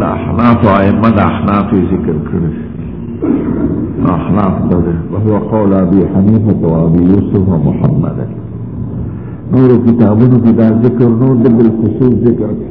د احناف ائمه د احناف ذکر کړی احناف ده وهو قول ابي حنيفه وابي يوسف ومحمد نور کتابونو کې دا ذکر نو د بالخصوص ذکر کړی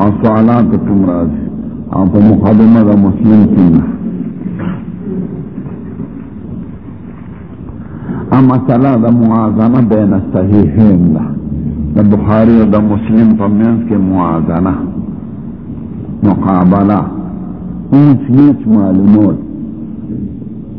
او سوالات کوم راځي او په مقدمه د مسلم کې ا مسله د موازنه بین صحیحین ده د بخاری او د مسلم په منځ کې موازنه مقابله اوس هیڅ معلومات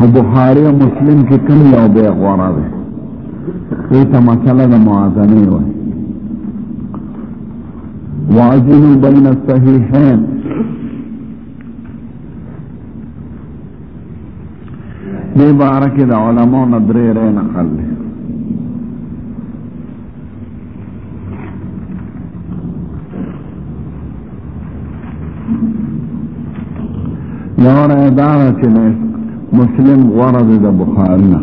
او بخاری او مسلم کې کوم یو به غوړه وي دې ته مسله د موازنه وي وازن بین الصحیحین دې بارکه د علماو ندرې رې نقل یوره اداره چې د مسلم غوره دی د بخاري نه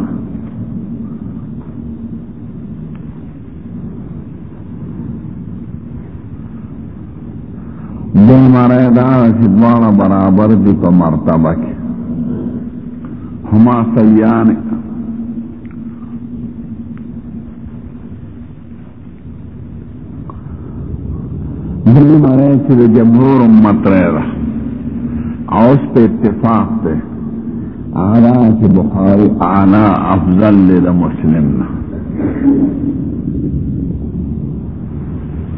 دویمه رایه دا ده چې دواړه برابر دي په مرتبه کې هما سیان دې معنی چې د جمهور امت رائے ده او اس په اتفاق ده اعلی چې بخاری اعلی افضل دی د مسلم نه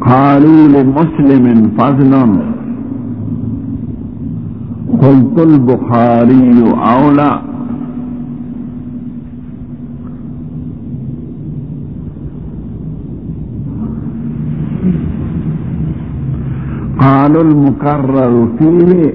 قالوا لمسلم فضل قلت البخاري أولى قالوا المكرر فيه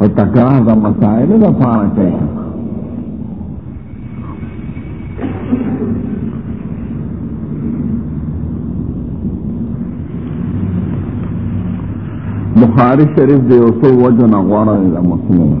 او تکرار د مسائل د پاره کوي بخاری شریف دی او څو وجه نه غوړه دی د مسلمان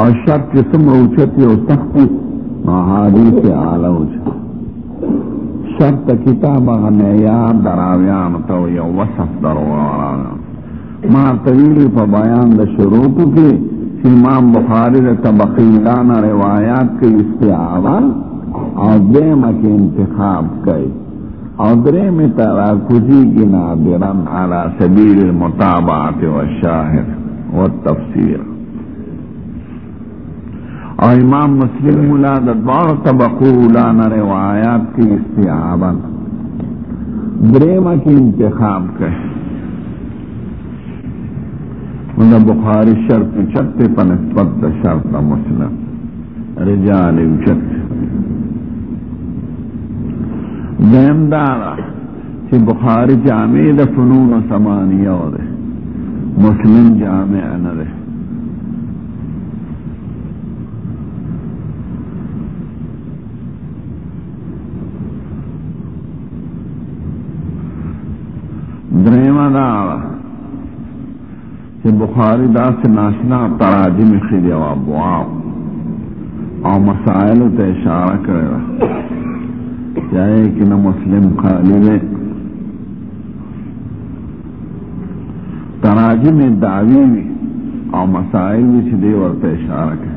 او شرط چې څومره اوچت وي او سخت وي نو حدیث یې اعلی اوچت شرط د کتاب هغه معیار د راویانو ته یو وصف درواړه ما ته ویلي په بیان د شروطو کې چې امام بخاري د طبقیلانه روایات کې استعاره او دیمه کې انتخاب کوي او درې می ترا کوزی کی نادرن علی سبیل المتابعه والشاهد والتفسیر او امام مسلم مولا د دوار طبقو لانا روایات کی استعابا دریمه کی انتخاب کړي ان بخاری شرط چت تے پن پت شرط مسلم رجال چت دیم دارا چې بخاری جامع د فنون ثمانیه و ده مسلم جامع نه ده درېمه دا وه چې بخاري داسې ناشنا تراجم کښې دی او ابواب او مسائلو ته اشاره کړې ده چې هغې کې نه مسلم خالي دی تراجم یې دعوي وي او مسائل وي چې دی ورته اشاره کوي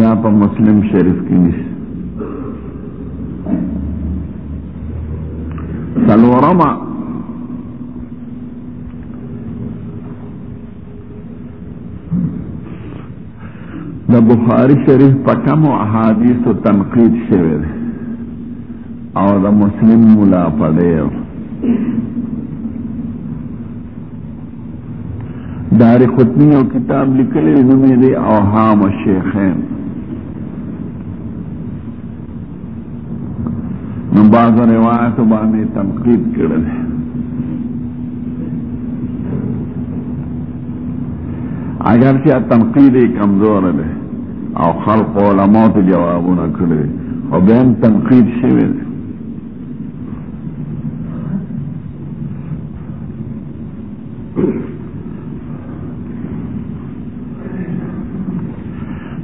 دا په مسلم شریف کې نشته سلورما د بخاری شریف په کم احادیث او تنقید شوی دی او د مسلم مولا په ډیر دار ختمی او کتاب لیکلی نوم یې دی اوهام الشیخین نو بعض روایت باندې تنقید کړل اگر چې تنقید کمزور دی او خلق علماء ته جوابونه کړی او بیا تنقید شوی دی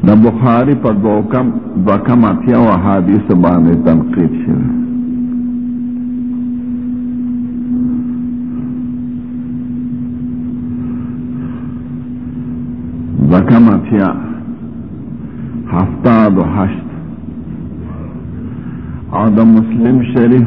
د بخاری په دوه کم دوه کم اتیا او حدیث باندې تنقید شوی دوه کم اتیا هفتاد و هشت او د مسلم شریف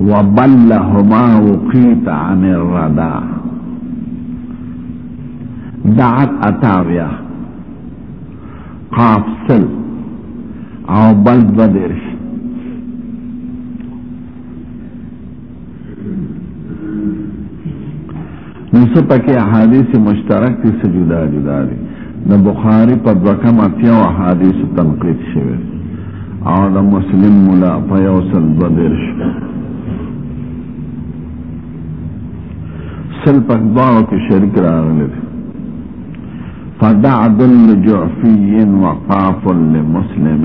وبلهما وقيت عن الردى دعت أتاويه قاف سل او بل دو دیرش نو څه پکې احادیث مشترک دي څه جدا جدا دي د بخاری په دوه کم اتیا او احادیث تنقید شوی او د مسلم مولا په یو سل دوه دېرش سل په دواړو کې شریک راغلی دی فدعد لجعفي وقاف لمسلم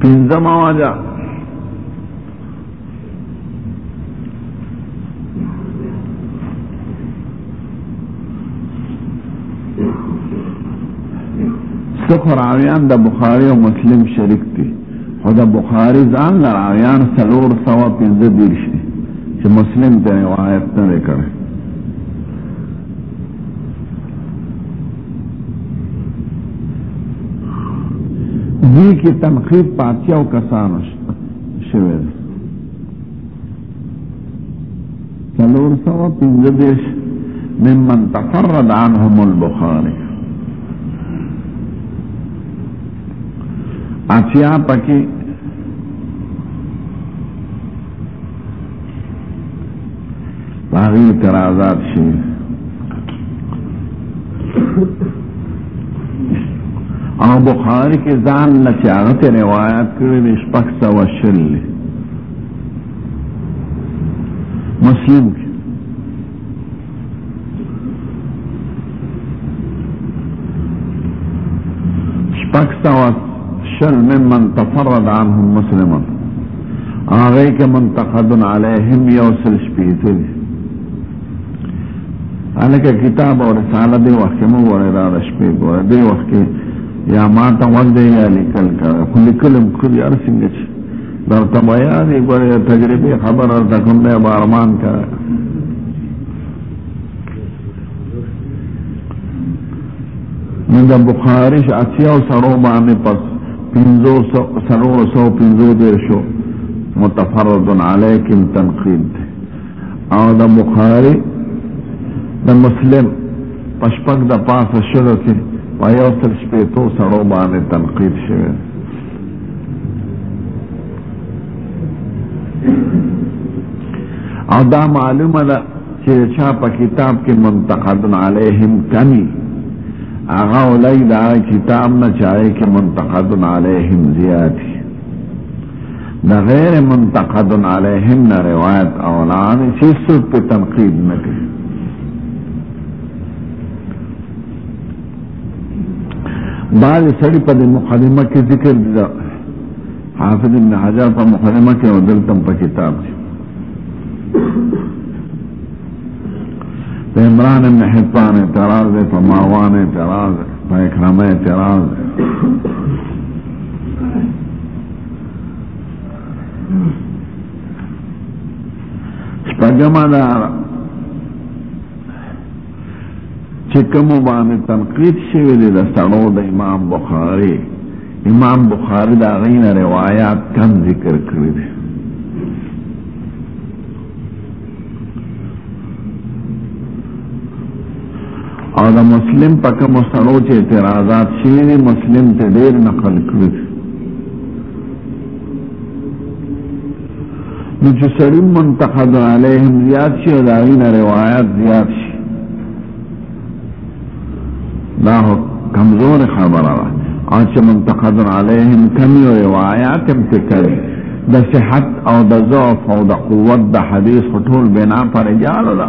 پنځم واجه څخه راویان د بخاری او مسلم شریک دي خو د بخاری ځان له راویان څلور سوه پنځه دېرش دي چې مسلم ته روایت نه دی کړی دې کې تنقید پاتیا او کسانو شوی دی څلور سوه پنځه دېرش ممن تفرد عنهم البخاري اتیا پکې باغی تر آزاد شي او بخاری کې ځان نه چې هغه ته روایت کړی دی شپږ سوه شل دی مسلم کې شپږ سوه شل ممن تفرد عنهم مسلمون هغه کې منتقد علیهم یو سل شپېته دي هلکه کتاب او رساله دې وخت کې مو وره دا د شپې ګوره دې وخت کې یا ما ته وځي یا لیکل کړه خو لیکل هم کړي هر څنګه چې در ته بیان یې ګورې تجربې خبر درته کوم دی به ارمان کوه نو د بخاري اتیاو سړو باندې پس پنځو سړو سو پنځو دېرشو متفرد علیکم تنقید دی او د بخاري د مسلم پشپک د پاسه شلو کې په یو سل شپېتو سړو باندې تنقید شوی دی او دا معلومه ده چې چا په کتاب کې منتقد علیهم کمی هغه ولای دا کتاب نه چاهي کې منتقد علیهم زیات دا غیر منتقد علیهم نه روایت او لعن چې څوک په تنقید نه کوي بعض سړی په دې مقدمه کې ذکر دي دا حافظ ابن حجر په مقدمه کې او دلته په کتاب کې په عمران ابن حبان اعتراض دی په ماوان اعتراض دی په اکرامه اعتراض دی شپږمه ده چې کوم باندې تنقید شوی دی د سړو د امام بخاری امام بخاری دا غین روایت کم ذکر کړی دی او د مسلم په کوم سړو چې اعتراضات شوی دی مسلم ته ډیر نقل کړی نو چې سړی منتقد علیهم زیات شي او د هغوی نه روایت زیات شي دا خو کمزورې خبره ده او چې منتقد علیهم کمي او روایات هم پرې کوي د صحت او د ضعف او د قوت د حدیث خو ټول بنا پر رجالو ده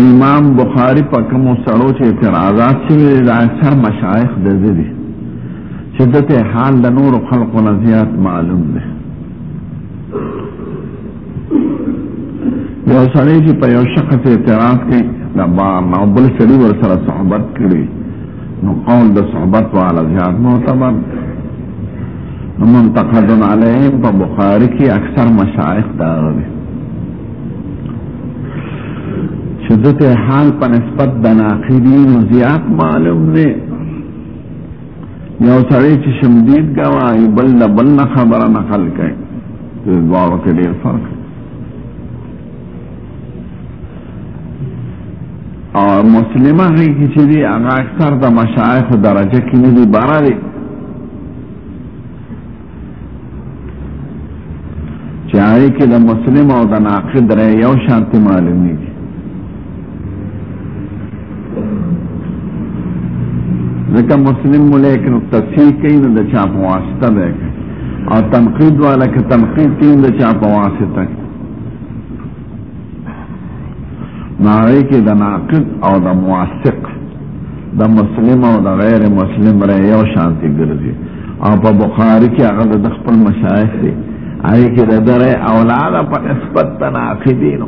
امام بخاری په کوم سړو چې اعتراضات شوي د اکثر مشایخ د ذری چې دته حال د نور خلقو نه زیات معلوم دی یو سړی چې په یو شخص اعتراض کوي دا با نو بل سړي ور سره صحبت کړي نو قول د صحبت والا زیات معتبر نو منتقد علیهم په بخاری کې اکثر مشایخ دا دي چې دته حال په نسبت د ناقدین زیات معلوم نه یو سړی چې شمدید ګواهي بل د بل نه خبره نقل کوي د دواړو کې ډېر فرق او مسلمه هغې چې دی هغه اکثر د مشایخو درجه کې نه دي بره دی چې هغه کې د مسلم او د ناقد رې یو شانت معلومي دي ځکه مسلم ملک نو تصحیح کوي نو د چا په واسطه ده او تنقید والا که تنقید کوي نو د چا په واسطه ناغی کې د ناقض او د موثق د مسلم او د غیر مسلم رې یو شانتي ګرځي او په بخاری کې هغه د خپل مشایخ دی هغه کې د درې اولاد په نسبت تناقضین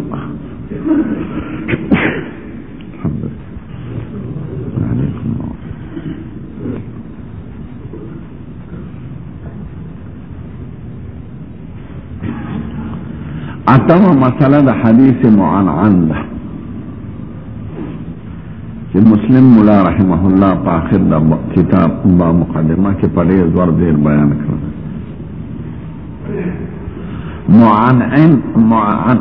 اتمه مسله د حدیث معنعن ده چې مسلم مولا رحمه الله په آخر د کتاب په مقدمه کې په ډېر زور ډېر بیان کړ معنعن معنعن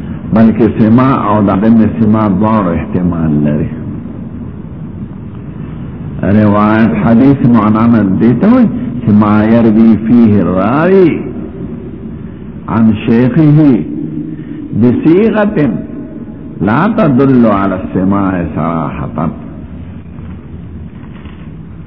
بلکه سما او دقیم سما دوار احتمال لري روایت حدیث معنامت دیتا ہوئی ما يروي فيه الراوي عن شيخه بصيغه لا تدل على السماع صراحة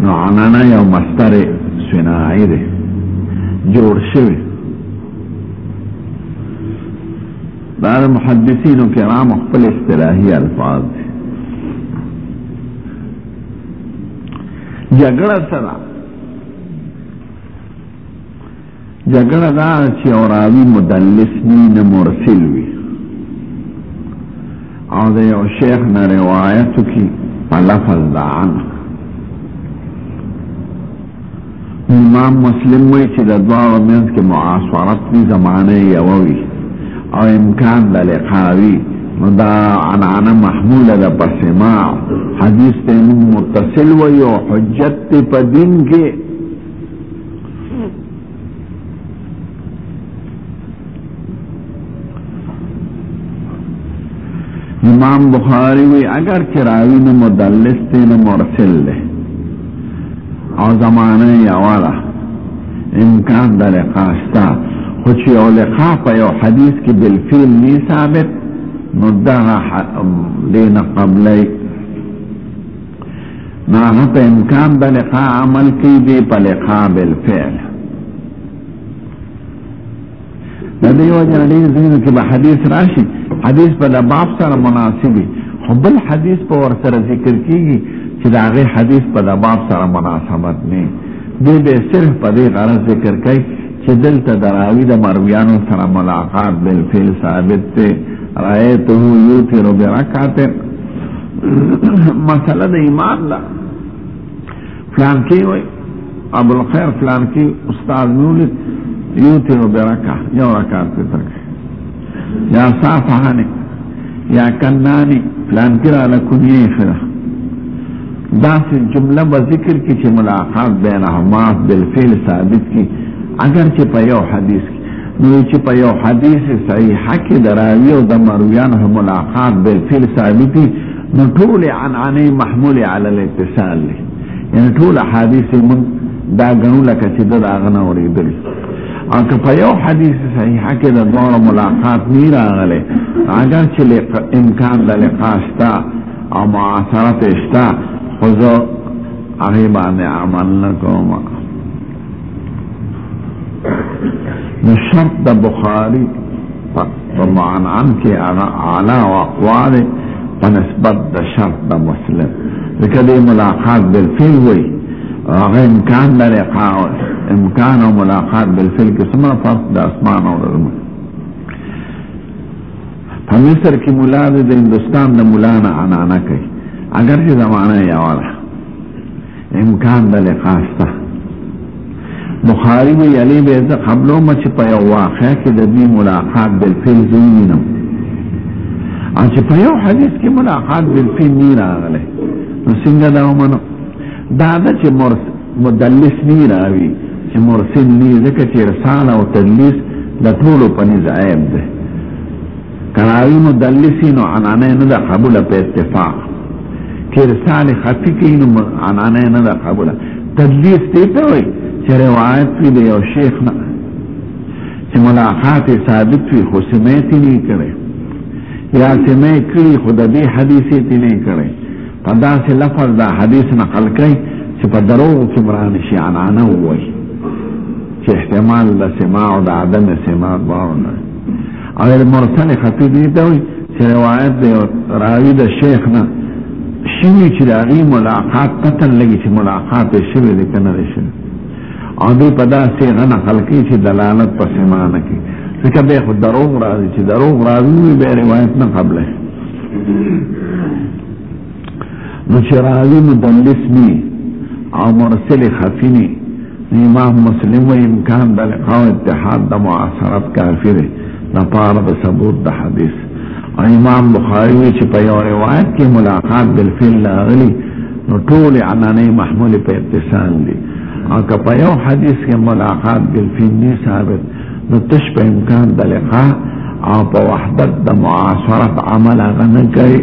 نو عنانا یو مستر سناعی دی جوړ شوی دا د محدثینو کرامو خپل اصطلاحي الفاظ دي جګړه سره جګړه دا چې او راوی مدلس وي نه مرسل وي او د یو شیخ نه روایت کی په لفظ دا عن امام مسلم وی چې د دواړو منځ کې معاصرت وي زمانه یو وي او امکان د لقاوی نو دا عنعنه محموله ده په سماع حدیث ته متصل وي او حجت په دین کې امام بخاری وی اگر چراوی نه مدلس ته نه مرسل له او زمانه یواله امکان د لقاشتا خو چې او لقا په یو حدیث کې بل فعل نه ثابت نو دا دینه قبلای نو هغه په امکان د لقا عمل کوي دی په لقا بالفعل د دې وجه ډېر ځینو کې به حدیث راشي حدیث په د باب سره مناسب وي خو بل حدیث په ور سره ذکر کیږي چې د هغې حدیث په د باب سره مناسبت نه دی به صرف په دې غرض ذکر کوي چې دلته د راوي د مرویانو سره ملاقات بالفعل ثابت دی رایته یوتر برکعتن مسله د ایمان ده پلان کې وای ابو الخير پلان کې استاد نور یو تیر برکا یو رکعت په تک یا صافحانی یا کنانی پلان کې را لکونی خره دا سه جمله به ذکر کې چې ملاقات بینهما بالفعل ثابت کی اگر چې په یو حدیث کې نو چې په یو حدیث صحیح کې دراوی او د مرویان هم ملاقات بل فل ثابت نو ټول عن عن محمول علی الاتصال یعنی ټول حدیث من دا غنو لکه چې دا غنه اوریدل او که په یو حدیث صحیح کې د دوه ملاقات نه راغله اگر چې امکان د لقاء شتا او معاصرت شتا خو زه هغه باندې عمل نه کوم نو شرط د بخاری په معنان کې هغه اعلی او اقوا دی په نسبت د شرط د مسلم ځکه دې ملاقات بالفعل وي هغه امکان لري امکان او ملاقات بالفعل کې څومره فرق د اسمان او د زمکه په مصر کې مولا د هندستان د مولا نه عنانه کوي اگر چې زمانه یې اوله امکان د لقاء شته بخاری وی علی به ز قبلو مچ په یو واقع کې د دې ملاقات بل فل زینو او چې په یو حدیث کې ملاقات بل فل نه راغله نو څنګه دا ومنو دا د چې مرس مدلس نه راوي چې مرسل نه ځکه چې رساله او تدلیس د ټولو په نزاعب ده کراوی مدلسی نو عنانه نه ده قبول په اتفاق چې ارسال خفي کوي نو عنانه نه ده قبول تدلیس دی ته وي چې روایت وي د یو شیخ نه چې ملاقات ثابت وي خو سمیت نه کړي یا سمې کړي خو د دې حدیث ته نه کړي په داسې لفظ دا حدیث نقل کوي چې په درو کې مران شي عنانه وایي چې احتمال د سماع او د عدم سماع باور نه او المرسل خطی دیتا ہوئی چه روایت دی راوی دا شیخ نا شوی چه داغی ملاقات پتن لگی چه ملاقات شوی دی کنه دی شوی او دی پدا سیغه نقل کی چه دلالت پس مانا کی ځکه به خو دروغ راځي چې دروغ راځي به روایت نه قبله نو چې راوی مدلس نی او مرسل خفی نی امام مسلم و امکان د لقاء اتحاد د معاصرت کافی دی لپار د ثبوت د حدیث او امام بخاری وی چې په یو روایت کې ملاقات بالفعل لاغلی نو ټول عنانه محمول په اتصال دي او که په یو حدیث کې ملاقات بالفعل نه ثابت نو تش په امکان د لقاء او په وحدت د معاصرت عمل غنه کوي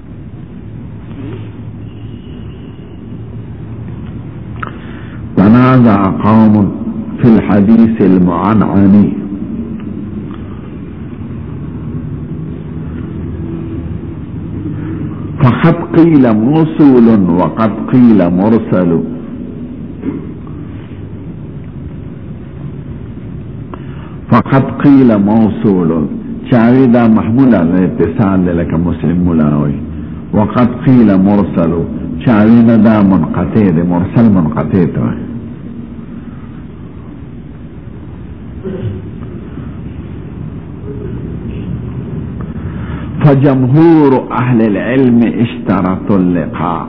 تنازع قوم في الحديث المعنعني قد قیل موصول و قد قیل مرسل فقط قیل موصول چاوی دا محمول از اتصال دی لکه مسلم مولا وی وقد قیل مرسل چاوی نه دا منقطع دی مرسل منقطع ته فجمهور اهل العلم اشترطوا اللقاء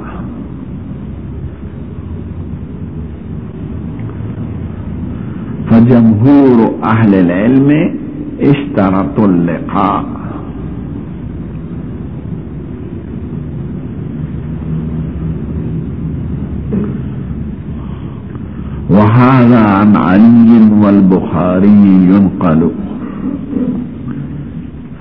فجمهور أهل العلم اشترطوا اللقاء وهذا عن علي والبخاري ينقل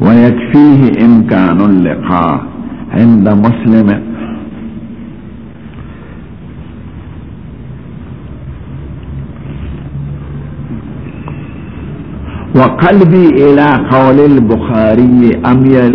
ويكفيه إمكان اللقاء عند مسلم وقلبي إلى قول البخاري أميل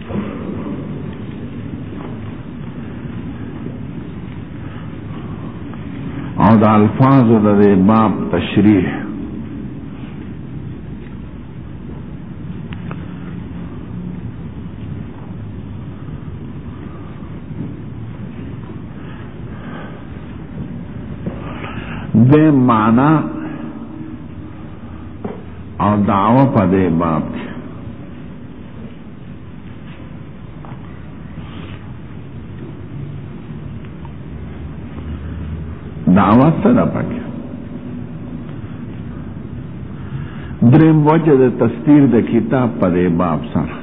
او د الفاظ د دې باب تشریح د معنا او دعوه په دې باب کې دعوت څه ده پکې دریم وجه د تستیر د کتاب په دې باب سره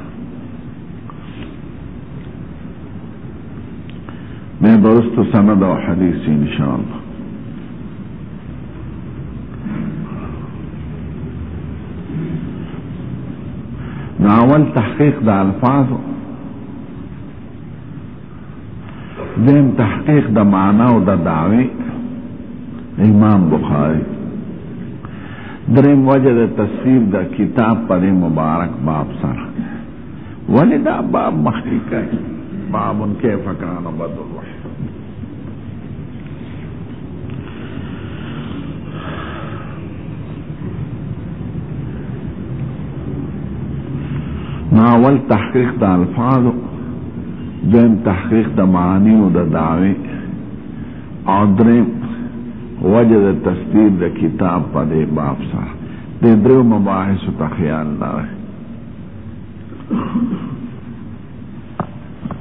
مې برستو سند او حدیث ان شاء الله ناول تحقیق د الفاظ دیم تحقیق د معنا او د دعوی امام بخاری دریم وجه د تصویر د کتاب پر مبارک باب سره ولی دا باب مخکې کوي باب کیف کان بدر ناول تحقیق د الفاظ دیم تحقیق د معانی او د دعوی او دریم وجه د تصدیق د کتاب په دې باب سره د درو مباحث ته خیال نه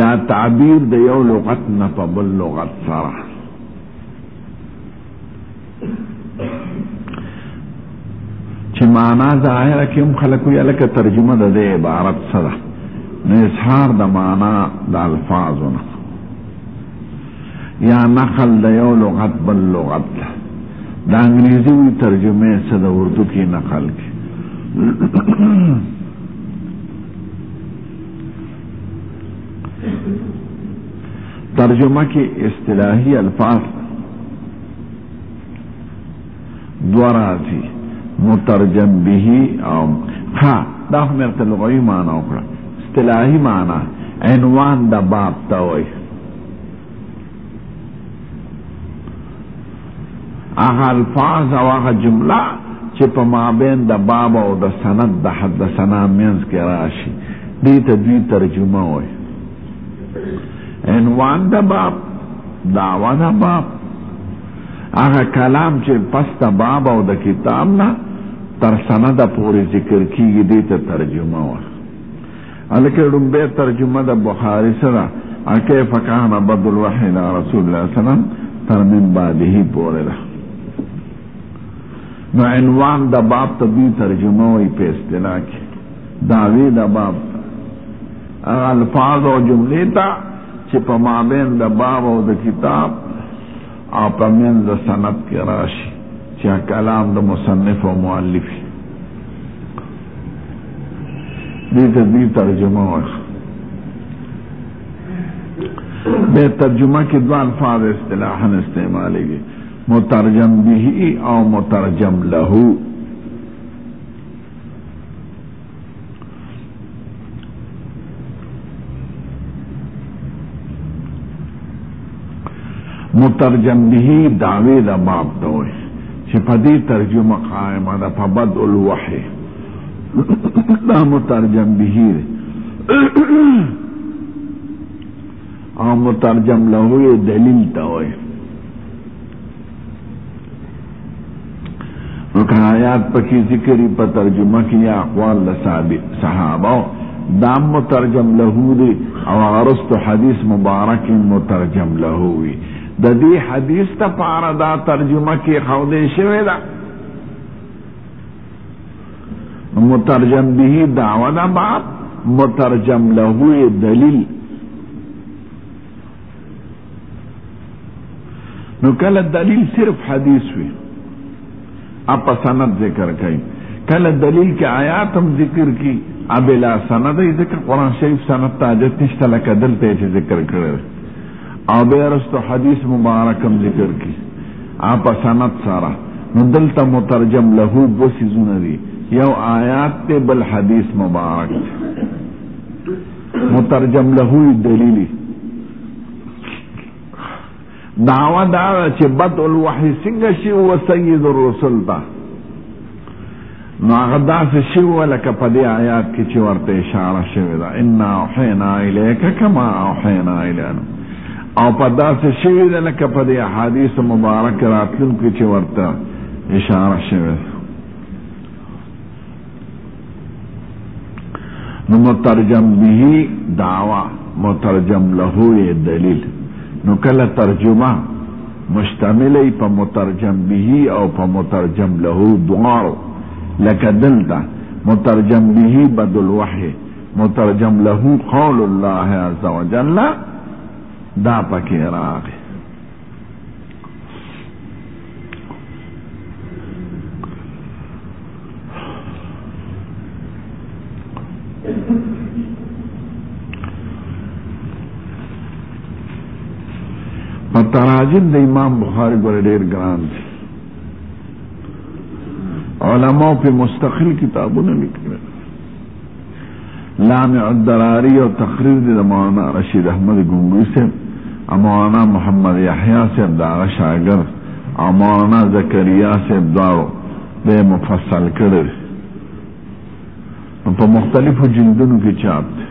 یا تعبیر د یو لغت نه په بل لغت سره چې معنا ظاهره کې هم خلک وي لکه ترجمه د دې عبارت سره نه اظهار د معنا د الفاظو نه یا نقل د یو لغت بل لغت ده د انګریزي وی ترجمه څه د اردو کې نقل کې ترجمه کې اصطلاحي الفاظ دوه راځي مترجم به او ها دا هم ورته لغوي معنا وکړه اصطلاحي معنا عنوان د باب ته وایي هغه الفاظ او هغه جمله چې په مابین د باب او د سند د حدثنا منځ کې راشي دې ته دوی ترجمه وایي عنوان د باب دعوه د باب هغه کلام چې پس د باب او د کتاب نه تر سند پورې ذکر کیږي دې ته ترجمه وایي هلکه ړومبی ترجمه د بخاری څه ده او کیف کان بد الوحی لا رسول الله سلام تر من بعده پورې ده نو عنوان د باب ته دوی ترجمه وي په اصطلاح کې داوی د باب هغه الفاظ او جملې ته چې په مابین د باب او د کتاب او په منځ سند کې راشي چې کلام د مصنف او مؤلف دې ته دې ترجمه وکړه به ترجمه کې دوه الفاظ اصطلاحا استعمالېږي مترجم به او مترجم له مترجم به دعوی دا باب ته وایي چې په دې ترجمه قائمه ده په بدء الوحی دا مترجم به دی او مترجم له دلیل ته وایي وکړه آیات پکې ذکر په ترجمه کې یا اقوال د صحابه دا مترجم له دی او ارست حدیث مبارک مترجم له وی د دې حدیث ته پاره دا ترجمه کې خو دې شوی دا مترجم به دعوه دا باب مترجم له دلیل نو کله دلیل صرف حدیث وي اپا سند ذکر کوي کله دلیل کې آیات هم ذکر کی ابلا سند یې ذکر قران شریف سند ته حاجت نشته لکه دلته چې ذکر کړی او بیا رستو حدیث مبارک هم ذکر کی اپا سند سره نو دلته مترجم له دو سيزونه دي یو آیات ته بل حدیث مبارک مترجم له دلیل دعوا دا چې بد الوحی څنګه شي او سید الرسل دا نو هغه داسې شي ولکه په دې آیات کې چې ورته اشاره شوې ده ان اوحینا الیک کما اوحینا الینا او په داسې شوې ده لکه په دې احادیث مبارک راتلونکو چې ورته اشاره شوې ده نو مترجم به دعوا مترجم له دلیل نو کله ترجمه مشتملې په مترجم به او په مترجم له دواړو لکه دلته مترجم به بدل وحی مترجم له قول الله عز وجل دا پکې راغی متراجم د امام بخاری ګور ډیر ګران دي علماء په مستقل کتابونه لیکل لامع الدراری او تقریر دی د مولانا رشید احمد ګنگوی صاحب او مولانا محمد یحیی صاحب د هغه شاګرد او مولانا زکریا صاحب دواړو به مفصل کړی په مختلفو جلدونو کې چاپ دی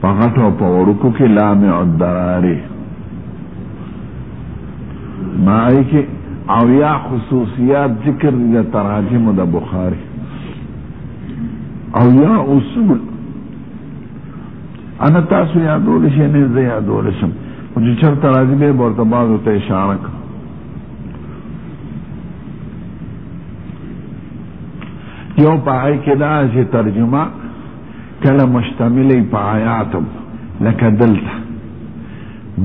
په غټو او په وړوکو کې لامع الدراري مای کې او یا خصوصیات ذکر دي د تراجم د بخاري او یا اصول انا تاسو یادول شي نه زه یادول شم او چې چرته راځي به ورته باز ته اشاره کوم یو پای کې دا چې ترجمه کله مشتملې په آیاتم لکه دلته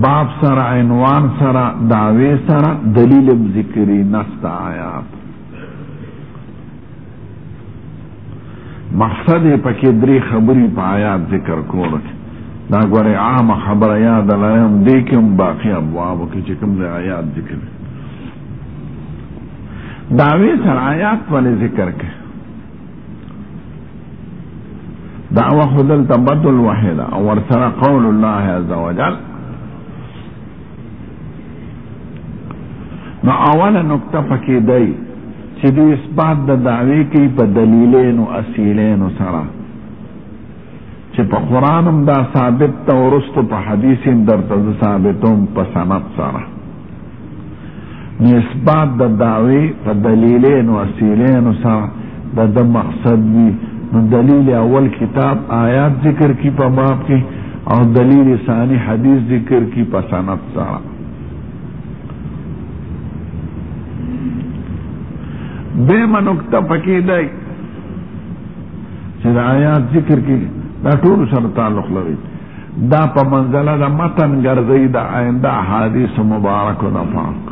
باب سره عنوان سره دعوی سره دلیل ذکری نست آیات مقصد یې پکې درې خبرې په آیات ذکر کولو کې دا ګورې عامه خبره یاد لرم دې کې هم باقي ابوابو کې چې کوم د آیات ذکر دعوې سره آیات ولې ذکر کې دعوه خو دلته بدل وحده او ورسره قول الله عز وجل نو اوله نکته پکې دی چې د اثبات د دعوی کوي په دلیلینو اصیلینو سره چې په قران هم دا ثابت ته ورستو په حدیث هم درته ثابتوم په سند سره نو اثبات د دعوی په دلیلینو اصیلینو سره د ده مقصد وي نو دلیل اول کتاب آیات ذکر کی په باب کې او دلیل ثانی حدیث ذکر کی په سند سره به منوکته پکې دی چې د آیات ذکر کې دا ټول سره تعلق لري دا په منزله د متن ګرځي د آینده حدیث مبارک نه پاک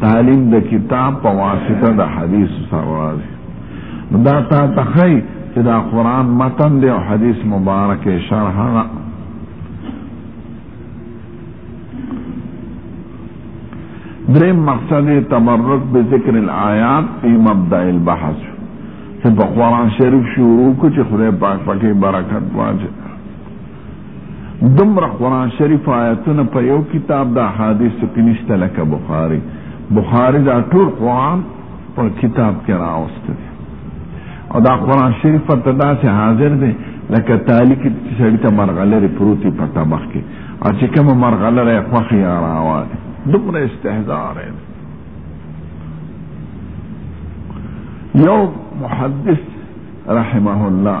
تعلیم د کتاب په واسطه د حدیث سره راځي نو دا تا ته ښایي چې دا قرآن متن دی او حدیث مبارک یې شرح ده دریم مقصد تبرک به ذکر الآیات فی مبدع البحث چې په قرآن شریف شروع کو چې خدای پاک پکې برکت واچي دومره قرآن شریف آیتونه په یو کتاب د احادیثو کې نشته لکه بخاري بخاري دا ټول قرآن په کتاب کې راوسته دی او دا قرآن شریف په تداسې حاضر دی لکه تالی کې چې سړی ته مرغلرې پروتې په طبق کې او چې کومه مرغلره یې خوښې یا راوا دی دومره استهزار دی یو محدث رحمه الله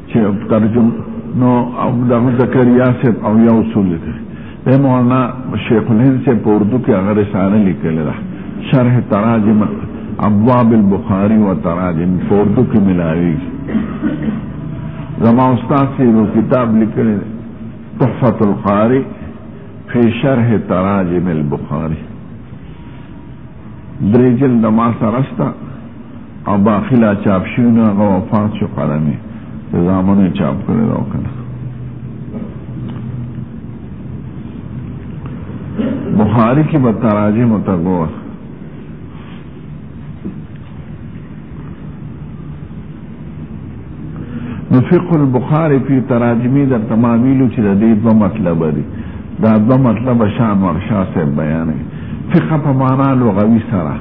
چې ترجم نو دغه زکریا صاحب او یا اصول لیکل دی مولانا شیخ الهند صاحب په اردو کې هغه رساله لیکلې ده شرح تراجم ابواب البخاری و تراجم په اردو کې ملاویږي زما استاد چې یو کتاب لیکلی دی تحفة القاري في شرح تراجم البخاري درې جلده ما سره شته او باقي لا چاپ شوي نه هغه وفات شو قلم یې د زامنو یې چاپ کړی ده او که نه بخاري کې به تراجمو ته ګوره نو فقه البخاری فی تراجمی در تماویلو چې د دې دوه مطلب دي دا دوه مطلب شان ورشا سره بیانې فقه په معنا لغوي سره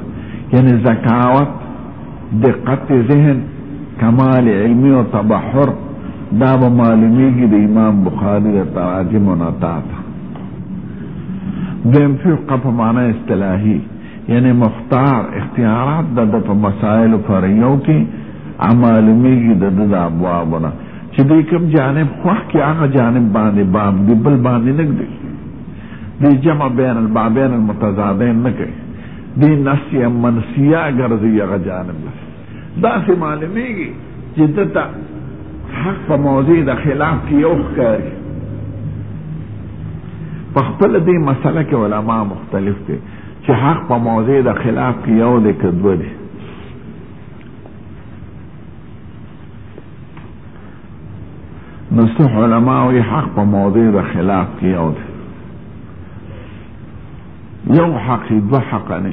یعنی زکاوت دقت ذهن کمال علمی او تبحر دا به معلومیږي د امام بخاری د تراجم نه تا ته دیم فقه په معنا اصطلاحي یعنې مختار اختیارات د ده په مسایلو فرعیو کې معلومېږي، د ده د ابوابو نه چې دی کوم جانب خوښ کړي هغه جانب باندې باب ږدي، بل باندې نه ږدي. دی جمع بین البابین المتضادین نه کوي، دی نسیه منسیه ګرځوي هغه جانب نه. داسې معلومېږي چې ده ته حق په موضع د خلاف کې یو ښکاري. په خپله دې مسله کې علما مختلف دي. چې حق په موضع د خلاف کې یو دی که دوه دی نو څه علما وایي حق په موضع د خلاف کې یو دی یو حق دوه حق نه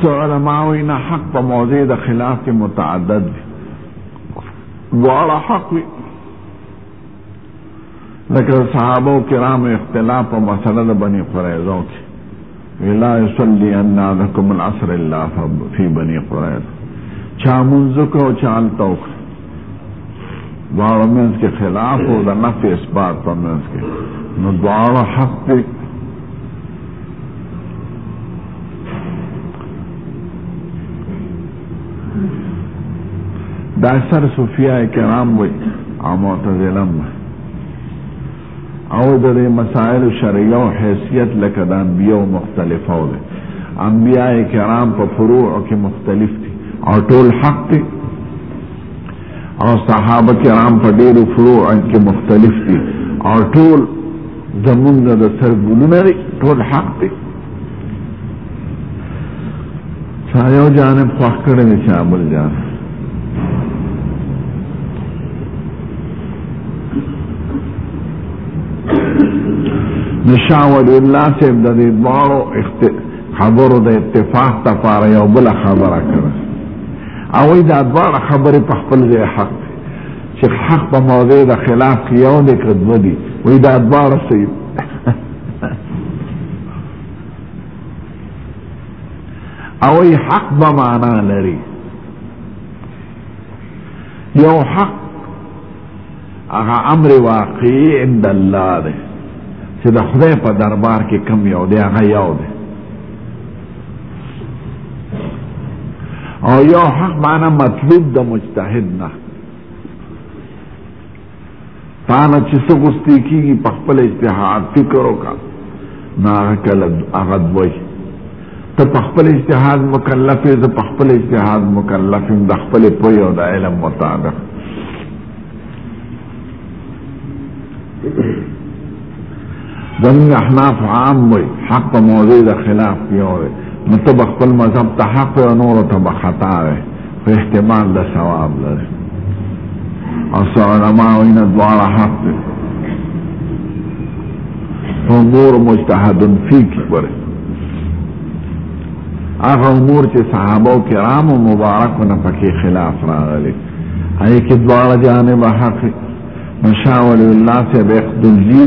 څو علماء وایي نه حق په موضع د خلاف کې متعدد دي دواړه حق وي لکه صحابه و کرامو اختلاف په مسله د بني قریظو کې لا یصلی ان لکم العصر الا فی بني قریظه چا منځ کو چا التوکه دواړو منځ کې خلاف او د نفي اثبات په منځ کې نو دواړه حق دي دا اکثر صوفیاء کرام وي او معتزله هم وي او د دې مسائل شرعیو حیثیت لکه د انبیاو مختلفو دی انبیاء کرام په فروع کې مختلف دي او ټول حق دي او صحابه کرام په ډیرو فروع کې مختلف دي او ټول زمونږ د سرګلونه دي ټول حق دي چا یو جانب خوښ کړی دی چا بل جانب د شاه ولي الله صاحب د دې دواړو خبرو د اتفاق لپاره یو بله خبره کړې هغوی دا دواړه خبرې په خپل ځای حق دی چې حق په موضع د خلاف کې یو دی که دوه دي وایي دا دواړه صحیح او ای حق به معنا لري یو حق هغه امر واقعي عند الله دی چې د خدای په دربار کې کم یو دی هغه یو دی او یو حق معنا مطلوب د مجتهد نه تانه چې څه غوستې کېږي په خپل اجتهاد فکر وکړه نو هغه کله هغه دوی ته په خپل اجتهاد مکلف یې زه په خپل اجتهاد مکلف یم د خپلې پوهې او د علم مطابق زمونږ احناف عام وي حق په موضع د خلاف یو دی نو ته به خپل مذهب ته حق او نورو ته به خطا وي خو احتمال د ثواب لري او څه علما وایي نه دواړه حق دی په امور مجتهدن فی کې ګورې هغه امور چې صحابه او کرامو مبارکو نه پکې خلاف راغلي هغې کې دواړه جانبه حق مشا ولی الله صاحب اقدلزی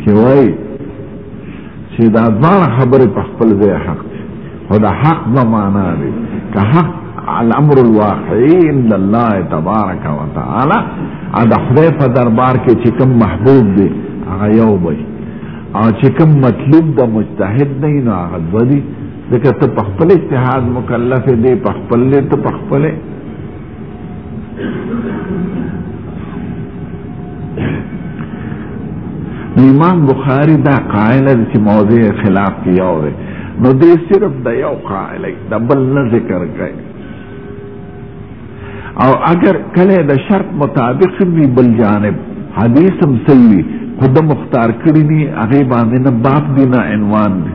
کې وای چې دا ځان خبرې په خپل ځای حق دي خو دا حق به معنا دی که حق الامر الواقعي عند الله تبارک وتعالى دا خدای په دربار کې چې کوم محبوب دی هغه یو وي او چې کوم مطلوب د مجتهد نه نو هغه دوه دي ځکه ته په خپل اجتهاد مکلف دی په خپل ته په خپل امام بخاری دا قائل دی چې موضوع خلاف کې یو دی نو دې صرف د یو قائل دی د بل نه ذکر کوي او اگر کله د شرط مطابق وي بل جانب حدیث هم صحیح خود مختار کړی دی هغه باندې نه باب دی نه عنوان دی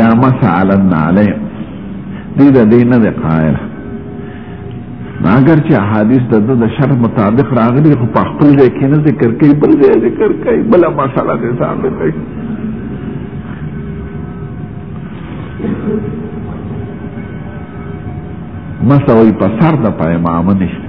یا مسعل النعلین دی د دې نه دی قائل اگر چې احادیث د د شرح مطابق راغلي خو په خپل ځای کې نه ذکر کوي بل ځای ذکر کوي بله مسله دې ځان نه کوي مسوي په سر د پایمامه نشته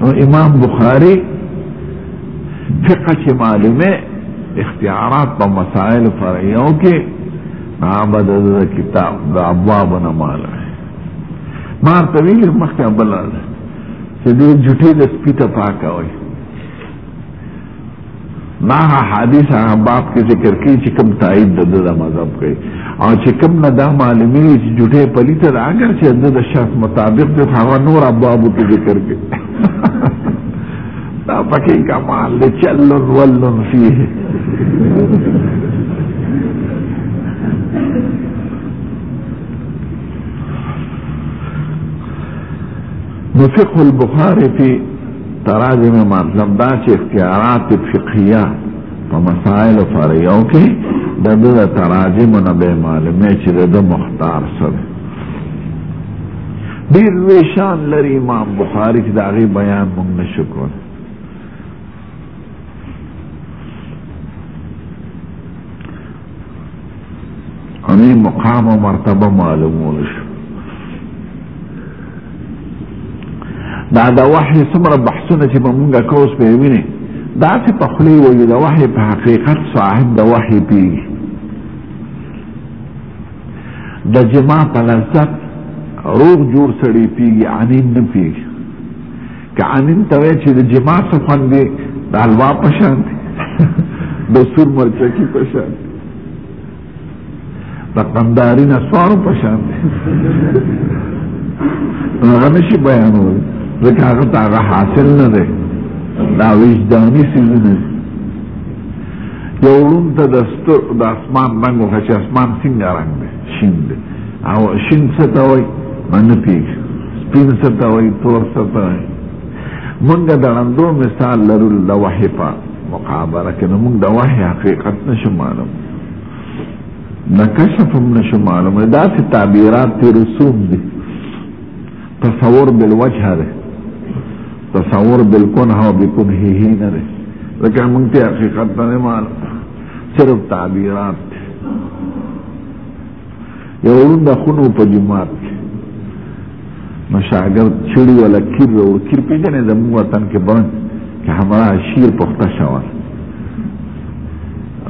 نو امام بخاری فقه چې معلومه اختیارات په مسائل فرعیو کې نابد د کتاب د ابواب نه معلومه ما طویل مخکې بل چې دې جټې د سپیته پاکه وي دا حدیث هغه باب کې ذکر کوي چې کوم تایید د د مذهب کوي او چې کوم نه دا معلومي چې جټه پلیته ده اگر چې د شرط مطابق د هغه نور ابواب ته ذکر کوي دا پکې کمال له چلن ولن فيه نو فقه البخاري في تراجم مطلب دا چې اختیارات فقهیه په مسائل فرعیو کې د دې تراجم نه به معلومه چې د مختار سره ډیر ویشان لري امام بخاری چې دا غي بیان مونږ نشو کول اني مقام او مرتبه معلومول شو دا د وحي څومره بحثونه چې به مونږه کوس به ویني دا چې په خلی وي د وحي په حقیقت صاحب د وحي پی د جما په لذت روغ جوړ سړی پیږي اني نه پیږي که امین ته وایې چې د جما څه خوند دی د حلوا په شان دی د سور مرچکي په شان دی د قنداري نسوارو په شان دی هغه نشي بیانولی ځکه هغه ته هغه حاصل نه دی دا وجداني څیزونه دي یو ړوند ته د اسمان رنګ وښه چې اسمان څنګه رنګ دی شین دی او شین څه ته وایي ما نه پوهېږي سپین څه ته وایي تور څه ته وایي مونږ د ړندو مثال لرو د وحې په مقابله کې نو مونږ د وحې حقیقت نه شو معلوم د کشف هم نه شو معلوم داسې تعبیرات دي رسوم دي تصور بالوجه دی تصور بالکنه او بکنهه نه دی ځکه مونږ ته حقیقت نه معلوم صرف تعبیرات دی یو ړوند د خونو په جومات کې نو شاګرد چړي ولا کیر او کیر پیژنې زموږ وطن کې بان کې همراه شیر پخته شوه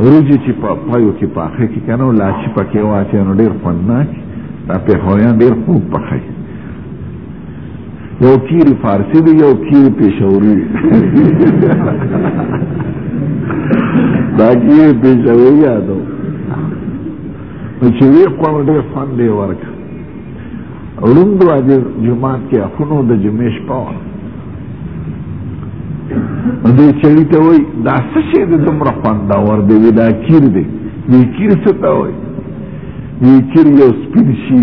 روجي چې په پایو کې پاخه کې کنه لا چې پکې واچې نو ډېر خوندناک دا په هویان ډېر خوب پخې یو کیری فارسی دی یو کیری پیشوری دی دا کیری پیشوری یادو چې وی خو ډېر فن دی ورک روند واجه جماعت کې اخونو د جمعې شپه وه دې چړی ته وای دا څه شی د دومره خوندور دی وی دا کیر دی وی کیر څه ته وای وی کیر یو سپین شي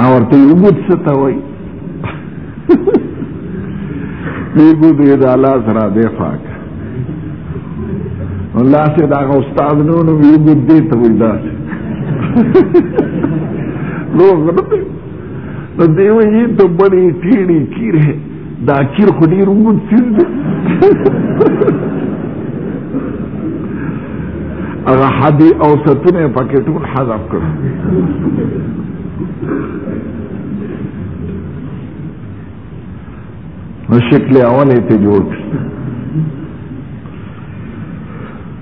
او ورته یې وګود څه ته وایي یې ګود یې د الله سره دی پاک الله سي دا استاد نو نو یو دې ته وي دا نو نو دې وي ته بڑی ټیړي کیره دا کیر خو ډیر ومن سیز دی هغه حدی او ستونه پکې ټول حذف کړ نو شکل اول ته جوړ کړ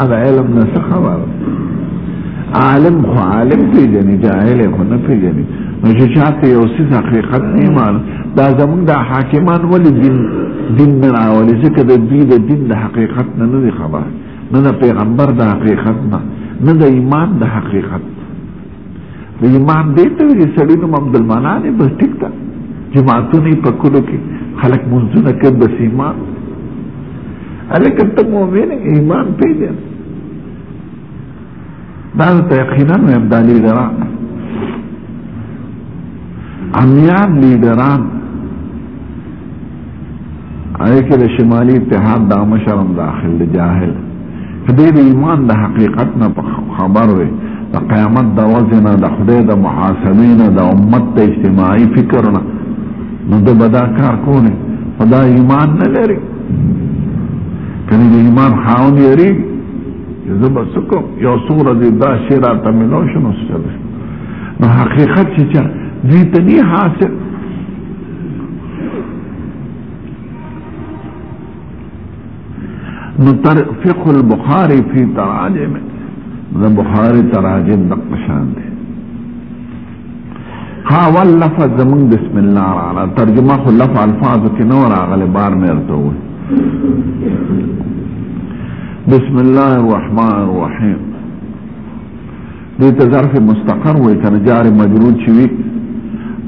هغه علم نه څه خبر عالم خو عالم پیژني جاهل خو نه پیژني نو چې چاته یو څه حقیقت نه ایمان دا زمونږ د حاکمان ولې دین دین نه راولي ځکه د دوی د دین د حقیقت نه نه خبر نه د پیغمبر د حقیقت نه نه د ایمان د حقیقت د امام دې ته ویل سړی نوم عبدالمنان دی بس ټیک ده جماعتونه یې په کلو کې خلک منځونه کوي بس امام هلکه ته مؤمن ایمان پېژنه دا ته یقینا وایم دا لیډران امیان لیډران آیا کې د شمالي اتحاد د مشرم داخل د جاهل دې د ایمان د حقیقت نه خبر وي د قیامت د وزن د خدای د محاسبې نه د امت د اجتماعي فکر نه نو د بدا کار کونه خدا ایمان نه لري کني د ایمان خاون یری زه به سکو یو سوره دې دا شیرا ته ملو شنو څه نو حقیقت چې دې ته نه حاصل نو تر فقه البخاری فی تراجم دا بخاری تراجم دقشان دی خاول لفظ زمون بسم الله رانا ترجمه خو لفظ الفاظ کې نو راغله بار مې ورته وې بسم الله الرحمن الرحیم دې ته ظرف مستقر وي کنه جار مجرور چې وي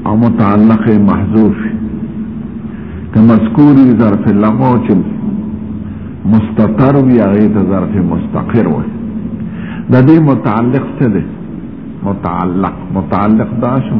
او متعلق محذوف که مذکور وي ظرف لغو چې مستتر وي هغه ته ظرف مستقر وي د دې متعلق څه دی متعلق متعلق دا شو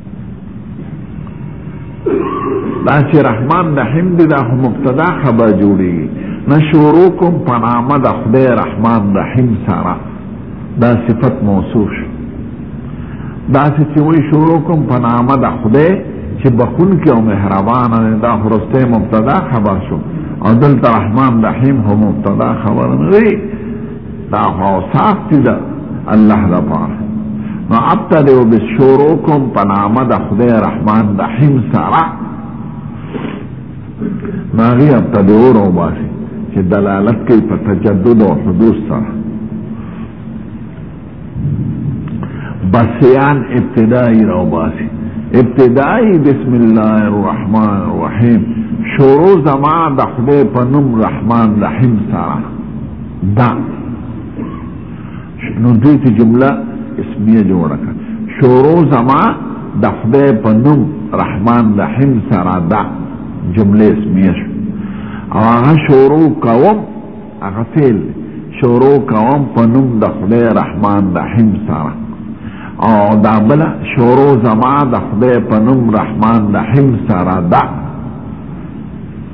دا چې رحمان رحیم دی دا خو مبتدا خبر جوړیږي نه شروع کوم په نامه د خدای رحمان رحیم سره دا صفت موصوف شو دا چې وی شروع کوم په نامه د خدای چې بخون کې او مهربان دی دا خرسته مبتدا خبر شو او دلته رحمان رحیم هم مبتدا خبر نه دا اوصاف دي دا الله لپاره نو ابتدئ بشوروکم په نامه د خدای رحمان رحیم سره نو هغې ابتدئ وروباسي چې دلالت کوي په تجدد او حدوث سره بسیان ابتدائی روباسی ابتدائی بسم الله الرحمن الرحیم شروع زمان د خدای په نوم رحمان رحیم سره دا نو دوی ته جمله اسمیه جوړه کړه شروع زما د خدای په نوم رحمان رحیم سره دا جمله اسمیه شو او هغه شروع کوم هغه فعل شروع کوم په نوم د خدای رحمان رحیم سره او دا بل شروع زما د خدای په نوم رحمان رحیم سره دا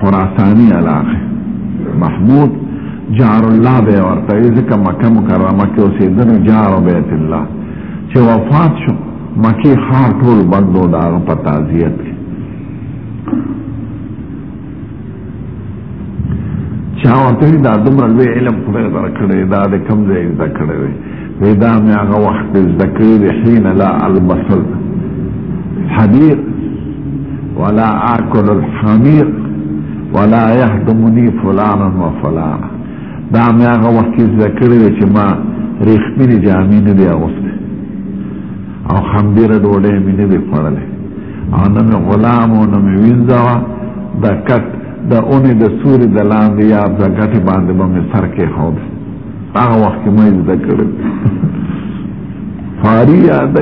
خراسانی علاقه محمود جار الله به ورته ځکه مکه مکرمه کې اوسېدل جار بیت الله چې وفات شو مکه خار ټول بندو دا په تعزیت کې چا ورته دا دومره لوی علم خدای درکړی دا د کم ځای زده کړی وی دا مې هغه وخت کې زده کړي دي حين لا البس الحرير ولا آكل الحمير ولا يهدمني فلانا وفلانا دا مې هغه وخت کې زده کړي دي چې ما رښتینې جامې نه دي اغوستې او خمبیره ډوډۍ مې نه دي خوړلې او نه مې غلام او نه مې وینځه وه د کټ د اونې د سوري د لاندې یا د ګټې باندې به مې سر کېښود هغه وخت کې مې زده کړل فاری یاد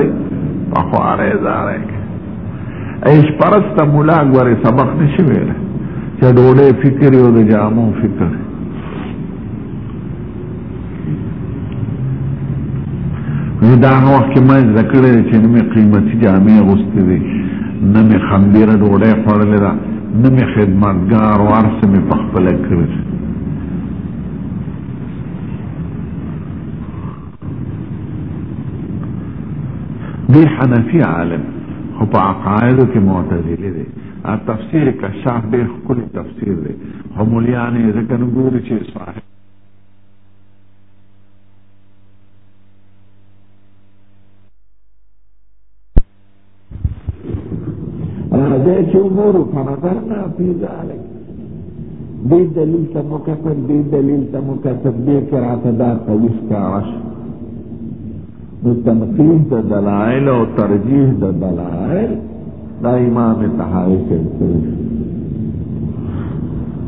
په خواره زاره ایش پرسته مولا غوري سبق نشي ویل چې ډوډۍ فکر یو د جامو فکر نو دا هغه وخت کې ما زده کړې چې نه مې قیمتي جامې اغوستې دي نه مې خمبیره ډوډۍ خوړلې ده نه مې خدمتګار وارسه مې په خپله کړې دی حنفی عالم خو په عقایدو کې معتزلی دی ا تفسیر کشاف ډېر ښکلی تفسیر دی خو مولیان یې ځکه نه ګوري چې صاحب راځئ چې وګورو فنظرنا فی ذلک دې دلیل ته مو کتل دې دلیل ته مو کتل دې کې راته دا قوي ښکاره شو نو تنقید د دلایل او ترجیح د دلایل دا امام طحاوي کوي